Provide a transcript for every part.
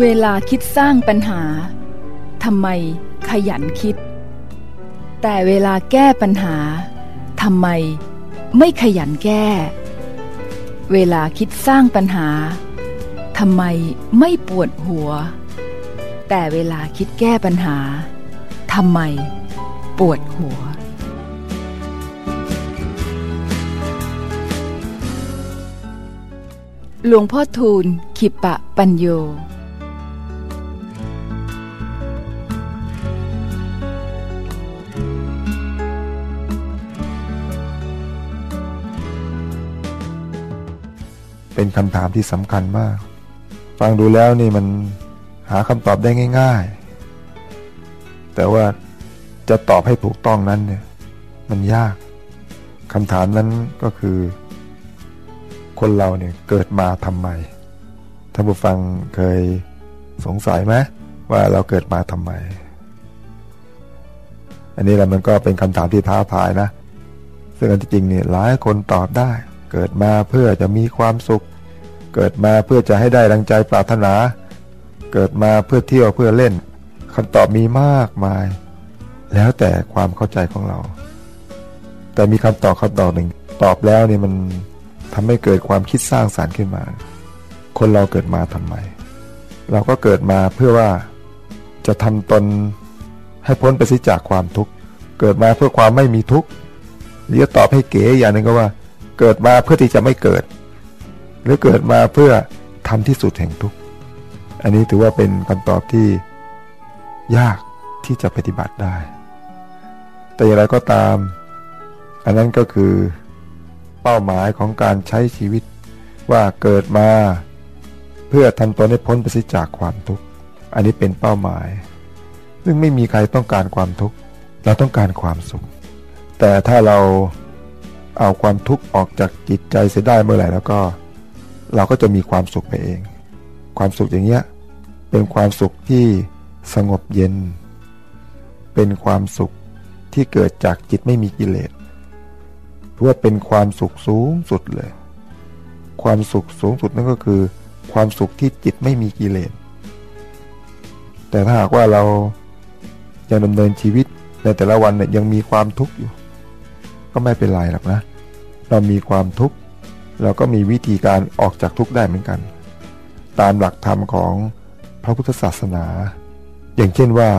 เวลาคิดสร้างปัญหาทำไมขยันคิด แต่เวลาแก้ปัญหาทำไมไม่ขยันแก้ เวลาคิดสร้างปัญหาทำไมไม่ปวดหัว แต่เวลาคิดแก้ปัญหาทำไมปวดหัว หลวงพ่อทูลขิปะปัญโย เป็นคำถามที่สำคัญมาก ฟังดูแล้วนี่มันหาคำตอบได้ง่าย ๆ แต่ว่าจะตอบให้ถูกต้องนั้นเนี่ยมันยากคำถามนั้นก็คือ คนเราเนี่ยเกิดมาทำไมท่านผู้ฟังเคยสงสัยไหมว่าเราเกิดมาทำไม อันนี้แหละมันก็เป็นคำถามที่ท้าทายนะ ซึ่งอันที่จริงเนี่ยหลายคนตอบได้ เกิดมาเพื่อจะมีความสุข เกิดมาเพื่อจะให้ได้ดังใจปรารถนา เกิดมาเพื่อเที่ยวเพื่อเล่นคำตอบมีมากมาย แล้วแต่ความเข้าใจของเรา แต่มีคำตอบคำตอบหนึ่ง ตอบแล้วเนี่ยมันทำให้เกิดความคิดสร้างสารรค์ขึ้นมา คนเราเกิดมาทำไม เราก็เกิดมาเพื่อว่าจะทำตนให้พ้นไปสิจากความทุกข์ เกิดมาเพื่อความไม่มีทุกข์หรือจะตอบให้เก๋อย่างหนึ่งก็ว่า เกิดมาเพื่อที่จะไม่เกิด หรือเกิดมาเพื่อทำที่สุดแห่งทุกข์อันนี้ถือว่าเป็นคำตอบที่ยากที่จะปฏิบัติได้ แต่อย่างไรก็ตาม อันนั้นก็คือเป้าหมายของการใช้ชีวิตว่าเกิดมาเพื่อทำตนให้พ้นไปสิจากความทุกข์ อันนี้เป็นเป้าหมาย ซึ่งไม่มีใครต้องการความทุกข์ เราต้องการความสุข แต่ถ้าเรา เอาความทุกข์ออกจากจิตใจเสียได้เมื่อไหร่แล้วก็ เราก็จะมีความสุขไปเอง ความสุขอย่างเงี้ยเป็นความสุขที่สงบเย็น เป็นความสุขที่เกิดจากจิตไม่มีกิเลสเพราะว่าเป็นความสุขสูงสุดเลย ความสุขสูงสุดนั่นก็คือ ความสุขที่จิตไม่มีกิเลสแต่ถ้าหากว่าเรายังดำเนินชีวิตในแต่ละวันเนี่ยยังมีความทุกข์อยู่ ก็ไม่เป็นไรหรอกนะ เรามีความทุกข์เราก็มีวิธีการออกจากทุกข์ได้เหมือนกัน ตามหลักธรรมของพระพุทธศาสนา อย่างเช่นว่า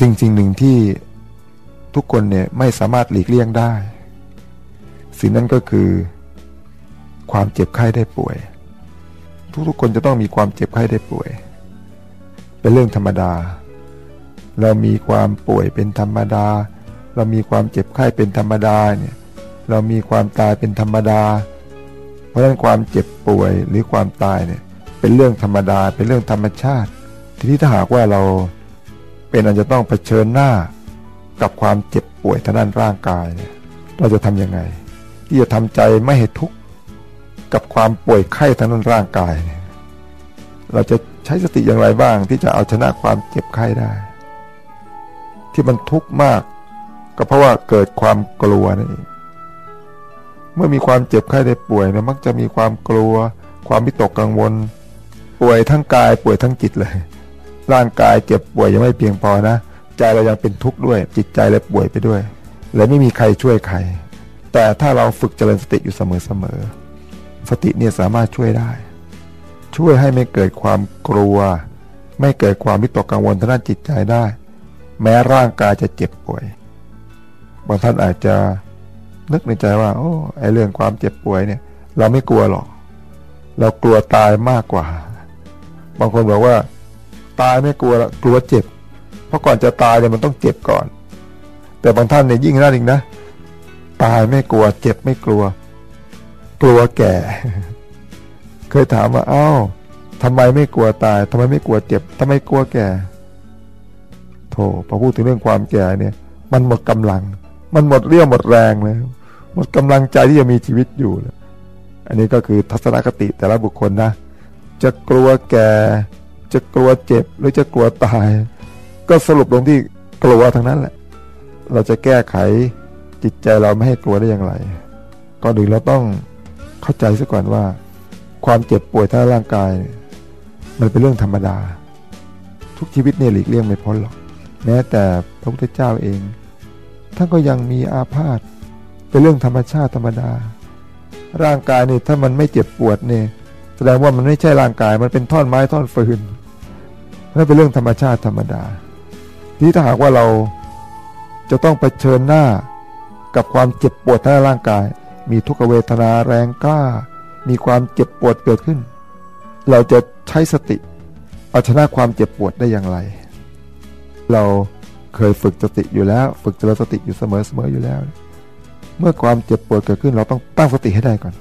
สิ่งสิ่งหนึ่งที่ทุกคนเนี่ยไม่สามารถหลีกเลี่ยงได้ สิ่งนั้นก็คือ ความเจ็บไข้ได้ป่วย ทุกๆคนจะต้องมีความเจ็บไข้ได้ป่วย เป็นเรื่องธรรมดา เรามีความป่วยเป็นธรรมดา เรามีความเจ็บไข้เป็นธรรมดาเนี่ย เรามีความตายเป็นธรรมดา เพราะฉะนั้นความเจ็บป่วยหรือความตายเนี่ยเป็นเรื่องธรรมดาเป็นเรื่องธรรมชาติ ทีนี้ถ้าหากว่าเราเป็นอันจะต้องเผชิญหน้ากับความเจ็บป่วยทางด้านร่างกายเนี่ยเราจะทำยังไง ที่จะทำใจไม่ให้ทุกข์กับความป่วยไข้ทางด้านร่างกายเนี่ยเราจะใช้สติอย่างไรบ้าง ที่จะเอาชนะความเจ็บไข้ได้ ที่มันทุกข์มาก ก็เพราะว่าเกิดความกลัวนั่นเอง เมื่อมีความเจ็บไข้ได้ป่วยเนี่ยมักจะมีความกลัว ความวิตกกังวล ป่วยทั้งกายป่วยทั้งจิตเลย ร่างกายเจ็บป่วยยังไม่เพียงพอนะใจเรายังเป็นทุกข์ด้วย จิตใจเลยป่วยไปด้วยและไม่มีใครช่วยใคร แต่ถ้าเราฝึกเจริญสติอยู่เสมอๆสติเนี่ยสามารถช่วยได้ ช่วยให้ไม่เกิดความกลัว ไม่เกิดความวิตกกังวลทางด้านจิตใจได้ แม้ร่างกายจะเจ็บป่วยบางท่านอาจจะ นึกในใจว่า โอ้ไอเรื่องความเจ็บป่วยเนี่ย เราไม่กลัวหรอก เรากลัวตายมากกว่า บางคนบอกว่า ตายไม่กลัวละกลัวเจ็บ เพราะก่อนจะตายเนี่ยมันต้องเจ็บก่อน แต่บางท่านเนี่ยยิ่งนั่นอีกนะ ตายไม่กลัว เจ็บไม่กลัว กลัวแก่ เคยถามว่าเอ้าทำไมไม่กลัวตายทำไมไม่กลัวเจ็บทำไมกลัวแก่โธ่พอพูดถึงเรื่องความแก่เนี่ย มันหมดกำลัง มันหมดเรี่ยวหมดแรงแล้วหมดกำลังใจที่จะมีชีวิตอยู่แล้วอันนี้ก็คือทัศนคติแต่ละบุคคลนะ จะกลัวแก่ จะกลัวเจ็บหรือจะกลัวตาย ก็สรุปลงที่กลัวทั้งนั้นแหละ เราจะแก้ไขจิตใจเราไม่ให้กลัวได้อย่างไรก่อนอื่นเราต้องเข้าใจซะก่อนว่า ความเจ็บป่วยทางร่างกายมมันเป็นเรื่องธรรมดา ทุกชีวิตเนี่ยหลีกเลี่ยงไม่พ้นหรอก แม้แต่พระพุทธเจ้าเอง ท่านก็ยังมีอาพาธเป็นเรื่องธรรมชาติธรรมดา ร่างกายเนี่ยถ้ามันไม่เจ็บปวดเนี่ยแสดงว่ามันไม่ใช่ร่างกายมันเป็นท่อนไม้ท่อนฟืนนั่นเป็นเรื่องธรรมชาติธรรมดา ที่ถ้าหากว่าเราจะต้องไปเชิญหน้ากับความเจ็บปวดทางร่างกาย มีทุกขเวทนาแรงกล้า มีความเจ็บปวดเกิดขึ้น เราจะใช้สติเอาชนะความเจ็บปวดได้อย่างไร เรา เคยฝึกสติอยู่แล้ว ฝึกเจริญสติอยู่เสมอๆอยู่แล้ว เมื่อความเจ็บปวดเกิดขึ้นเราต้องตั้งสติให้ได้ก่อน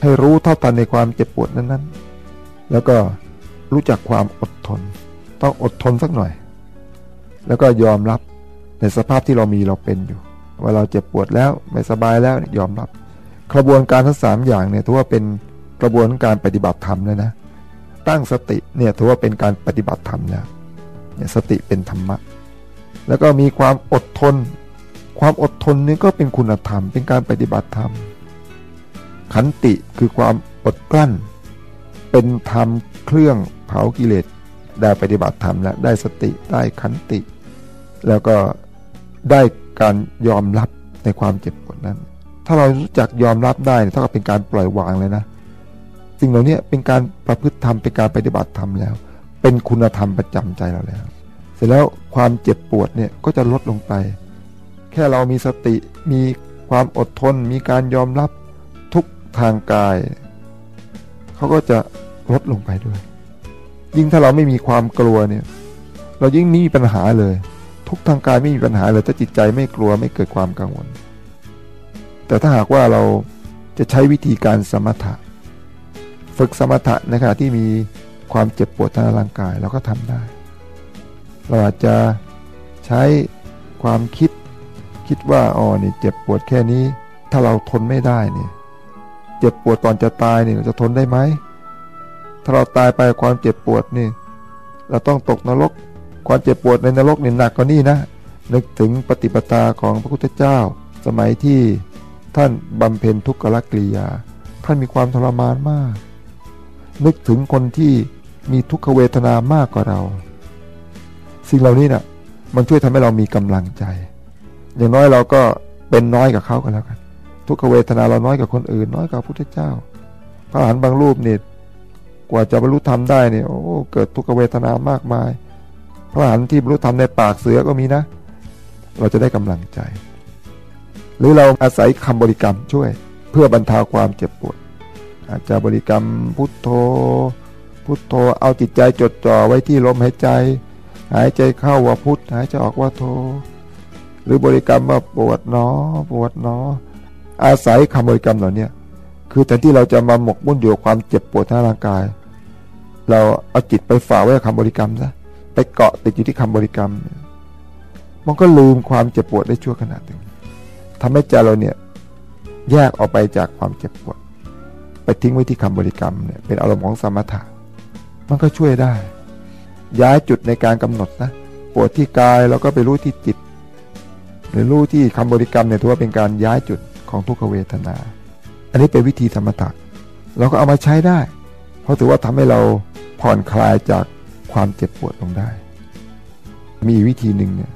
ให้รู้เท่าทันในความเจ็บปวดนั้นๆ แล้วก็รู้จักความอดทน ต้องอดทนสักหน่อย แล้วก็ยอมรับในสภาพที่เรามีเราเป็นอยู่ ว่าเราเจ็บปวดแล้วไม่สบายแล้วยอมรับกระบวนการทั้งสามอย่างเนี่ยถือว่าเป็นกระบวนการปฏิบัติธรรมเลยนะตั้งสติเนี่ยถือว่าเป็นการปฏิบัติธรรมแล้วเนี่ยสติเป็นธรรมะ แล้วก็มีความอดทน ความอดทนนี่ก็เป็นคุณธรรม เป็นการปฏิบัติธรรม ขันติคือความอดกลั้น เป็นธรรมเครื่องเผากิเลสได้ปฏิบัติธรรมแล้วได้สติได้ขันติ แล้วก็ได้การยอมรับในความเจ็บปวดนั้น ถ้าเรารู้จักยอมรับได้เท่ากับเป็นการปล่อยวางเลยนะ สิ่งเหล่านี้เป็นการประพฤติธรรมเป็นการปฏิบัติธรรมแล้ว เป็นคุณธรรมประจำใจเราแล้ว เสร็จแล้วความเจ็บปวดเนี่ยก็จะลดลงไป แค่เรามีสติมีความอดทน มีการยอมรับทุกทางกาย เขาก็จะลดลงไปด้วย ยิ่งถ้าเราไม่มีความกลัวเนี่ย เรายิ่งไม่มีปัญหาเลย ทุกทางกายไม่มีปัญหาเลยถ้าจิตใจไม่กลัวไม่เกิดความกังวล แต่ถ้าหากว่าเราจะใช้วิธีการสมถะ ฝึกสมถะในขณะที่มีความเจ็บปวดทางร่างกายเราก็ทำได้ เราอาจจะใช้ความคิดคิดว่าอ๋อนี่เจ็บปวดแค่นี้ ถ้าเราทนไม่ได้เนี่ยเจ็บปวดตอนจะตายเนี่ยเราจะทนได้ไหมถ้าเราตายไปความเจ็บปวดนี่ เราต้องตกนรก ความเจ็บปวดในนรกนี่หนักกว่านี้นะ นึกถึงปฏิปทาของพระพุทธเจ้า สมัยที่ท่านบำเพ็ญทุกขลกิริยา ท่านมีความทรมานมาก นึกถึงคนที่มีทุกขเวทนามากกว่าเรา สิ่งเหล่านี้นะ่ะ มันช่วยทำให้เรามีกำลังใจ อย่างน้อยเราก็เป็นน้อยกับเขาก็แล้วกัน ทุกขเวทนาเราน้อยกับคนอื่น น้อยกับพระพุทธเจ้า พระอรหันต์บางรูปเนี่ยกว่าจะบรรลุธรรมได้เนี่ยโอ้เกิดทุกขเวทนามากมาย พระอรหันต์ที่บรรลุธรรมในปากเสือก็มีนะ เราจะได้กำลังใจ หรือเราอาศัยคำบริกรรมช่วย เพื่อบรรเทาความเจ็บปวด อาจจะบริกรรมพุทโธพุทโธเอาจิตใจจดจ่อไว้ที่ลมหายใจ หายใจเข้าว่าพุทธหายใจออกว่าโท หรือบริกรรมว่าปวดหนอปวดหนอ อาศัยคำบริกรรมเหล่านี้คือแทนที่เราจะมาหมกมุ่นอยู่ความเจ็บปวดทางร่างกาย เราเอาจิตไปฝากไว้กับคำบริกรรมซะไปเกาะติดอยู่ที่คำบริกรรม มันก็ลืมความเจ็บปวดได้ชั่วขณะหนึ่งทำให้ใจเราเนี่ยแยกออกไปจากความเจ็บปวด ไปทิ้งไว้ที่คำบริกรรมเนี่ยเป็นอารมณ์ของสมถะ มันก็ช่วยได้ ย้ายจุดในการกำหนดนะปวดที่กายเราก็ไปรู้ที่จิต หรือรู้ที่คำบริกรรมเนี่ยถือว่าเป็นการย้ายจุดของทุกขเวทนา อันนี้เป็นวิธีธรรมถะเราก็เอามาใช้ได้ เพราะถือว่าทำให้เราผ่อนคลายจากความเจ็บปวดลงได้ มีวิธีหนึ่งเนี่ย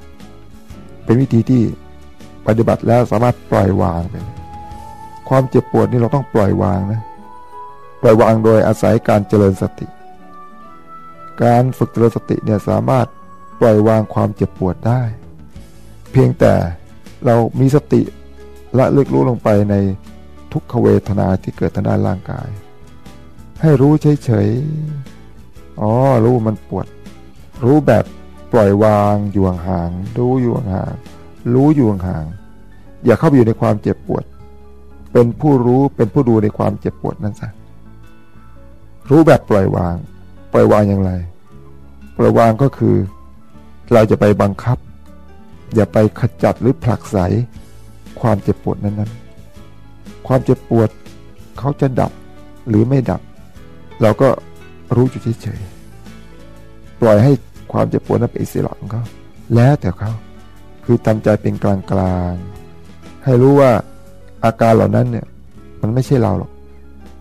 เป็นวิธีที่ปฏิบัติแล้วสามารถปล่อยวางไปความเจ็บปวดนี่เราต้องปล่อยวางนะปล่อยวางโดยอาศัยการเจริญสติ การฝึกเจริญสติเนี่ยสามารถปล่อยวางความเจ็บปวดได้ เพียงแต่เรามีสติละเลิกรู้ลงไปในทุกขเวทนาที่เกิดทางด้านร่างกาย ให้รู้เฉยๆ อ๋อ รู้มันปวด รู้แบบปล่อยวางอยู่ห่างรู้อยู่ห่างรู้อยู่ห่างอย่าเข้าไปอยู่ในความเจ็บปวด เป็นผู้รู้เป็นผู้ดูในความเจ็บปวดนั้นซะรู้แบบปล่อยวาง ปล่อยวางอย่างไร ปล่อยวางก็คือ เราจะไปบังคับ อย่าไปขจัดหรือผลักไสความเจ็บปวดนั้นๆ ความเจ็บปวดเขาจะดับหรือไม่ดับ เราก็รู้อยู่เฉยๆปล่อยให้ความเจ็บปวดนั้นเป็นอิสระของเขาแล้วแต่เขาคือทำใจเป็นกลางๆให้รู้ว่าอาการเหล่านั้นเนี่ยมันไม่ใช่เราหรอก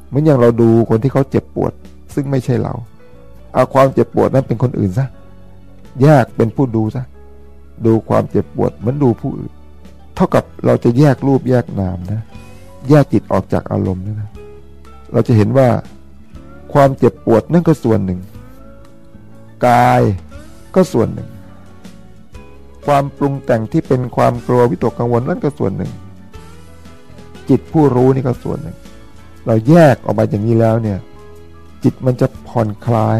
เหมือนอย่างเราดูคนที่เขาเจ็บปวด ซึ่งไม่ใช่เรา เอาความเจ็บปวดนั้นเป็นคนอื่นซะแยกเป็นผู้ดูซะดูความเจ็บปวดเหมือนดูผู้อื่น เท่ากับเราจะแยกรูปแยกนามนะ แยกจิตออกจากอารมณ์นะนะเราจะเห็นว่าความเจ็บปวดนั่นก็ส่วนหนึ่ง กายก็ส่วนหนึ่ง ความปรุงแต่งที่เป็นความกลัววิตกกังวลนั่นก็ส่วนหนึ่ง จิตผู้รู้นี่ก็ส่วนหนึ่ง เราแยกออกมาอย่างนี้แล้วเนี่ย จิตมันจะผ่อนคลาย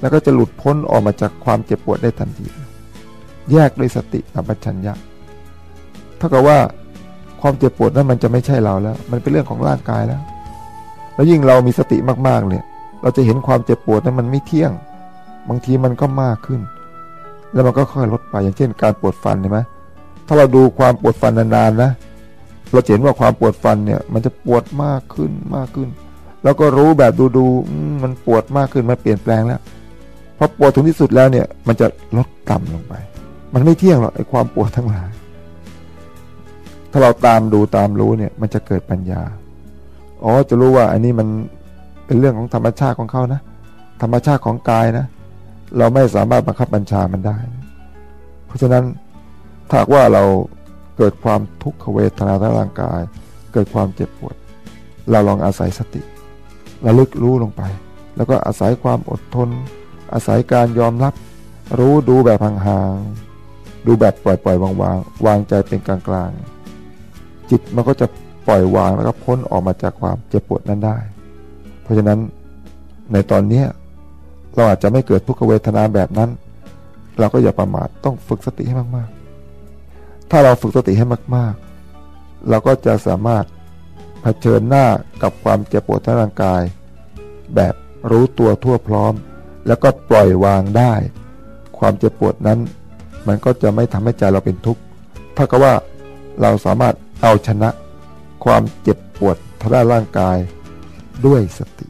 แล้วก็จะหลุดพ้นออกมาจากความเจ็บปวดได้ทันที แยกด้วยสติสัมปชัญญะเท่ากับว่าความเจ็บปวดนั้นมันจะไม่ใช่เราแล้ว มันเป็นเรื่องของร่างกายแล้ว แล้วยิ่งเรามีสติมากๆเนี่ย เราจะเห็นความเจ็บปวดนั้นมันไม่เที่ยง บางทีมันก็มากขึ้น แล้วมันก็ค่อยลดไปอย่างเช่น การปวดฟันเห็นไหมถ้าเราดูความปวดฟันนานๆนะ เราเห็นว่าความปวดฟันเนี่ย มันจะปวดมากขึ้นมากขึ้น แล้วก็รู้แบบดูๆมันปวดมากขึ้นมันเปลี่ยนแปลงแล้ว พอปวดถึงที่สุดแล้วเนี่ย มันจะลดต่ำลงไป มันไม่เที่ยงหรอกไอ้ความปวดทั้งหลาย ถ้าเราตามดูตามรู้เนี่ย มันจะเกิดปัญญา อ๋อจะรู้ว่า อันนี้มันเป็นเรื่องของธรรมชาติของเขานะธรรมชาติของกายนะ เราไม่สามารถบังคับบัญชามันได้ เพราะฉะนั้นถ้าว่าเราเกิดความทุกขเวทนาทางร่างกาย เกิดความเจ็บปวด เราลองอาศัยสติระลึกรู้ลงไป แล้วก็อาศัยความอดทน อาศัยการยอมรับ รู้ดูแบบห่างๆดูแบบปล่อยๆวางๆวางใจเป็นกลางๆจิตมันก็จะปล่อยวางแล้วก็พ้นออกมาจากความเจ็บปวดนั้นได้ เพราะฉะนั้นในตอนนี้เราอาจจะไม่เกิดทุกขเวทนาแบบนั้น เราก็อย่าประมาทต้องฝึกสติให้มากๆ ถ้าเราฝึกสติให้มากๆ เราก็จะสามารถเผชิญหน้ากับความเจ็บปวดทางร่างกาย แบบรู้ตัวทั่วพร้อม แล้วก็ปล่อยวางได้ ความเจ็บปวดนั้น มันก็จะไม่ทำให้ใจเราเป็นทุกข์ถ้าก็ว่าเราสามารถเอาชนะ ความเจ็บปวดทางด้านร่างกายด้วยสติ